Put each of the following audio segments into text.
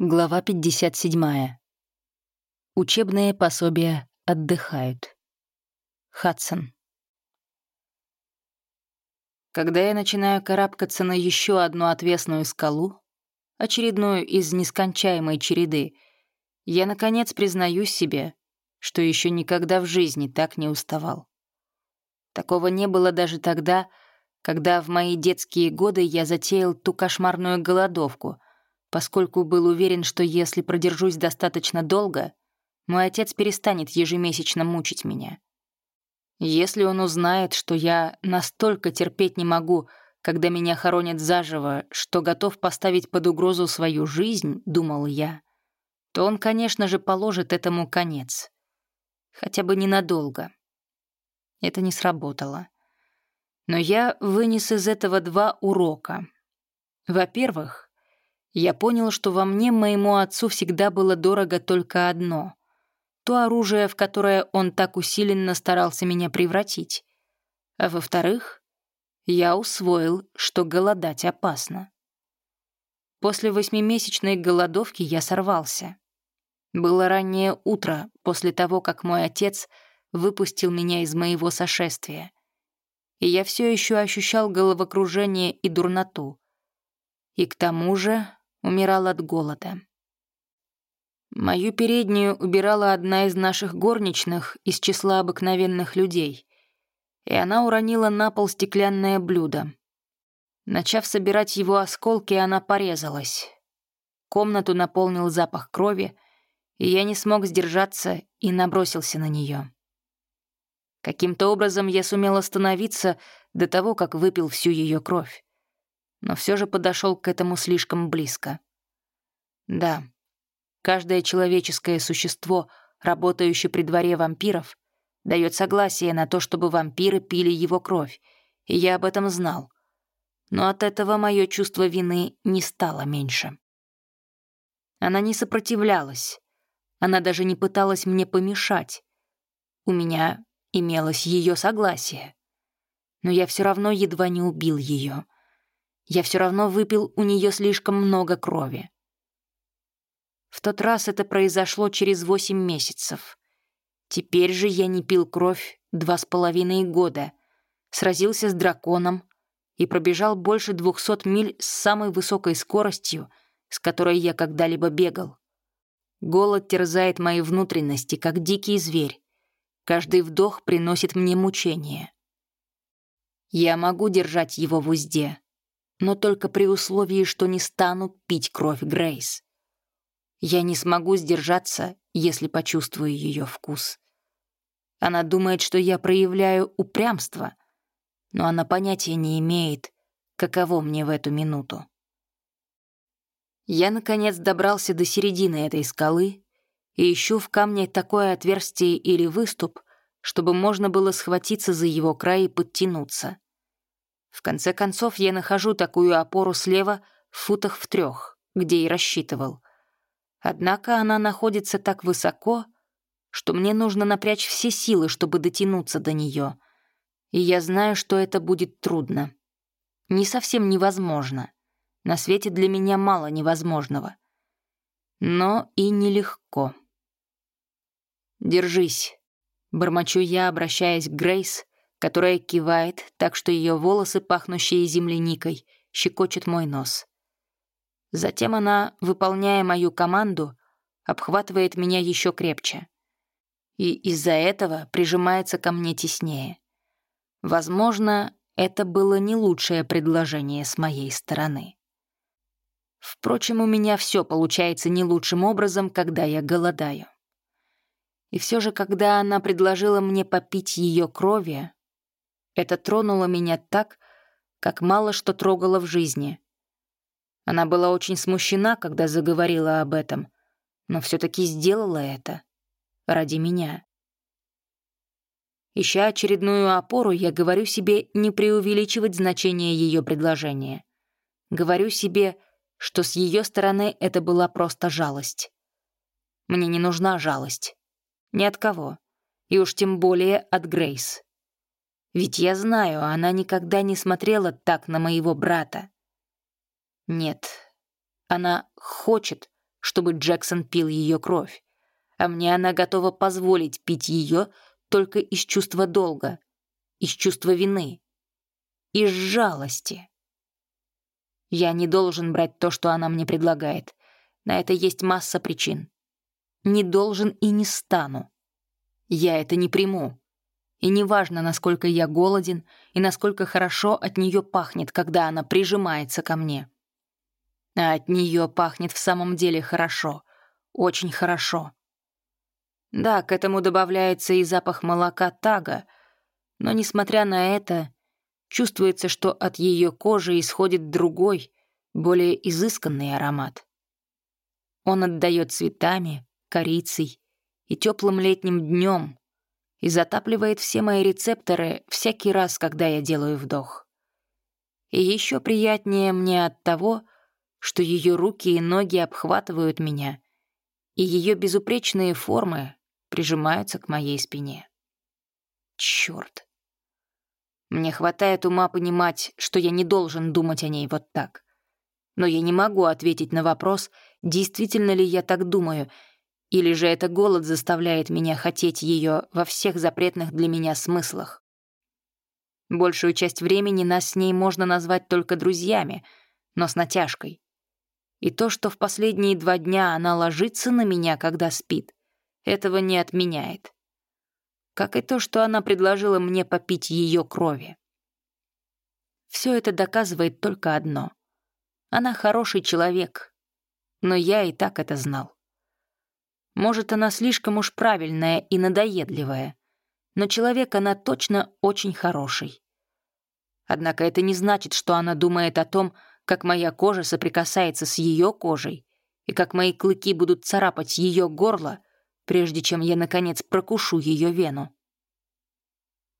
Глава 57. Учебные пособия отдыхают. Хадсон. Когда я начинаю карабкаться на еще одну отвесную скалу, очередную из нескончаемой череды, я, наконец, признаюсь себе, что еще никогда в жизни так не уставал. Такого не было даже тогда, когда в мои детские годы я затеял ту кошмарную голодовку — поскольку был уверен, что если продержусь достаточно долго, мой отец перестанет ежемесячно мучить меня. Если он узнает, что я настолько терпеть не могу, когда меня хоронят заживо, что готов поставить под угрозу свою жизнь, думал я, то он, конечно же, положит этому конец. Хотя бы ненадолго. Это не сработало. Но я вынес из этого два урока. Во-первых, я понял, что во мне моему отцу всегда было дорого только одно — то оружие, в которое он так усиленно старался меня превратить. А во-вторых, я усвоил, что голодать опасно. После восьмимесячной голодовки я сорвался. Было раннее утро после того, как мой отец выпустил меня из моего сошествия. И я все еще ощущал головокружение и дурноту. И к тому же умирал от голода. Мою переднюю убирала одна из наших горничных из числа обыкновенных людей, и она уронила на пол стеклянное блюдо. Начав собирать его осколки, она порезалась. Комнату наполнил запах крови, и я не смог сдержаться и набросился на нее. Каким-то образом я сумел остановиться до того, как выпил всю ее кровь но все же подошел к этому слишком близко. Да, каждое человеческое существо, работающее при дворе вампиров, дает согласие на то, чтобы вампиры пили его кровь, и я об этом знал. Но от этого мое чувство вины не стало меньше. Она не сопротивлялась. Она даже не пыталась мне помешать. У меня имелось ее согласие. Но я все равно едва не убил ее. Я все равно выпил у нее слишком много крови. В тот раз это произошло через восемь месяцев. Теперь же я не пил кровь два с половиной года, сразился с драконом и пробежал больше двухсот миль с самой высокой скоростью, с которой я когда-либо бегал. Голод терзает мои внутренности, как дикий зверь. Каждый вдох приносит мне мучение. Я могу держать его в узде, но только при условии, что не стану пить кровь Грейс. Я не смогу сдержаться, если почувствую ее вкус. Она думает, что я проявляю упрямство, но она понятия не имеет, каково мне в эту минуту. Я, наконец, добрался до середины этой скалы и ищу в камне такое отверстие или выступ, чтобы можно было схватиться за его край и подтянуться. В конце концов, я нахожу такую опору слева в футах в трех, где и рассчитывал. Однако она находится так высоко, что мне нужно напрячь все силы, чтобы дотянуться до нее. И я знаю, что это будет трудно. Не совсем невозможно. На свете для меня мало невозможного. Но и нелегко. «Держись», — бормочу я, обращаясь к Грейс, которая кивает, так что ее волосы, пахнущие земляникой, щекочут мой нос. Затем она, выполняя мою команду, обхватывает меня еще крепче. И из-за этого прижимается ко мне теснее. Возможно, это было не лучшее предложение с моей стороны. Впрочем, у меня все получается не лучшим образом, когда я голодаю. И все же, когда она предложила мне попить ее крови, это тронуло меня так, как мало что трогало в жизни. Она была очень смущена, когда заговорила об этом, но все таки сделала это ради меня. Ища очередную опору, я говорю себе не преувеличивать значение ее предложения. Говорю себе, что с ее стороны это была просто жалость. Мне не нужна жалость. Ни от кого. И уж тем более от Грейс. Ведь я знаю, она никогда не смотрела так на моего брата. Нет, она хочет, чтобы Джексон пил ее кровь, а мне она готова позволить пить ее только из чувства долга, из чувства вины, из жалости. Я не должен брать то, что она мне предлагает. На это есть масса причин. Не должен и не стану. Я это не приму. И неважно, насколько я голоден и насколько хорошо от нее пахнет, когда она прижимается ко мне. А от нее пахнет в самом деле хорошо, очень хорошо. Да, к этому добавляется и запах молока тага, но, несмотря на это, чувствуется, что от ее кожи исходит другой, более изысканный аромат. Он отдает цветами, корицей и теплым летним днем и затапливает все мои рецепторы всякий раз, когда я делаю вдох. И еще приятнее мне от того, что ее руки и ноги обхватывают меня, и ее безупречные формы прижимаются к моей спине. Черт! Мне хватает ума понимать, что я не должен думать о ней вот так. Но я не могу ответить на вопрос, действительно ли я так думаю, или же это голод заставляет меня хотеть ее во всех запретных для меня смыслах. Большую часть времени нас с ней можно назвать только друзьями, но с натяжкой. И то, что в последние два дня она ложится на меня, когда спит, этого не отменяет как и то, что она предложила мне попить ее крови. Все это доказывает только одно. Она хороший человек, но я и так это знал. Может, она слишком уж правильная и надоедливая, но человек она точно очень хороший. Однако это не значит, что она думает о том, как моя кожа соприкасается с ее кожей и как мои клыки будут царапать ее горло — прежде чем я, наконец, прокушу ее вену.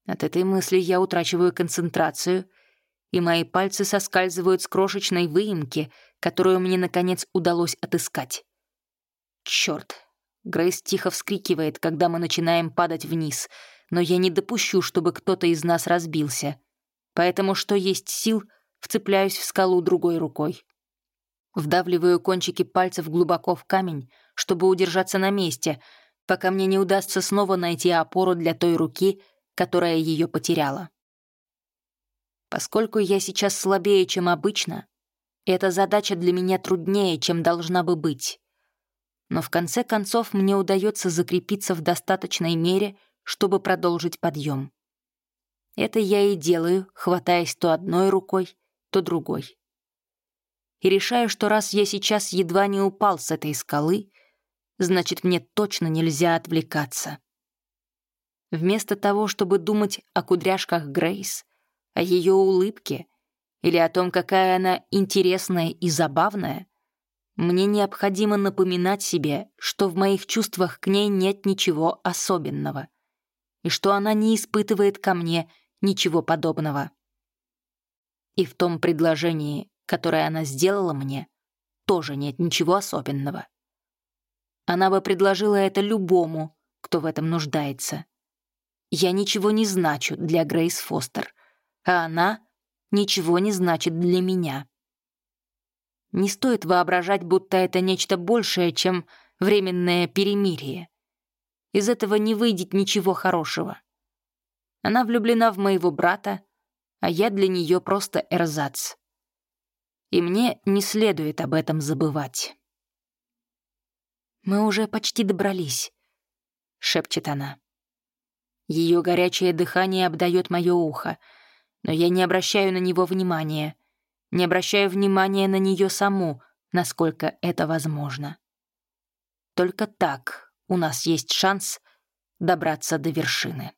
От этой мысли я утрачиваю концентрацию, и мои пальцы соскальзывают с крошечной выемки, которую мне, наконец, удалось отыскать. Черт! Грейс тихо вскрикивает, когда мы начинаем падать вниз, но я не допущу, чтобы кто-то из нас разбился. Поэтому, что есть сил, вцепляюсь в скалу другой рукой. Вдавливаю кончики пальцев глубоко в камень, чтобы удержаться на месте, пока мне не удастся снова найти опору для той руки, которая ее потеряла. Поскольку я сейчас слабее, чем обычно, эта задача для меня труднее, чем должна бы быть. Но в конце концов мне удается закрепиться в достаточной мере, чтобы продолжить подъем. Это я и делаю, хватаясь то одной рукой, то другой. И решаю, что раз я сейчас едва не упал с этой скалы — значит, мне точно нельзя отвлекаться. Вместо того, чтобы думать о кудряшках Грейс, о ее улыбке или о том, какая она интересная и забавная, мне необходимо напоминать себе, что в моих чувствах к ней нет ничего особенного и что она не испытывает ко мне ничего подобного. И в том предложении, которое она сделала мне, тоже нет ничего особенного. Она бы предложила это любому, кто в этом нуждается. Я ничего не значу для Грейс Фостер, а она ничего не значит для меня. Не стоит воображать, будто это нечто большее, чем временное перемирие. Из этого не выйдет ничего хорошего. Она влюблена в моего брата, а я для нее просто эрзац. И мне не следует об этом забывать. «Мы уже почти добрались», — шепчет она. Ее горячее дыхание обдает мое ухо, но я не обращаю на него внимания, не обращаю внимания на нее саму, насколько это возможно. Только так у нас есть шанс добраться до вершины.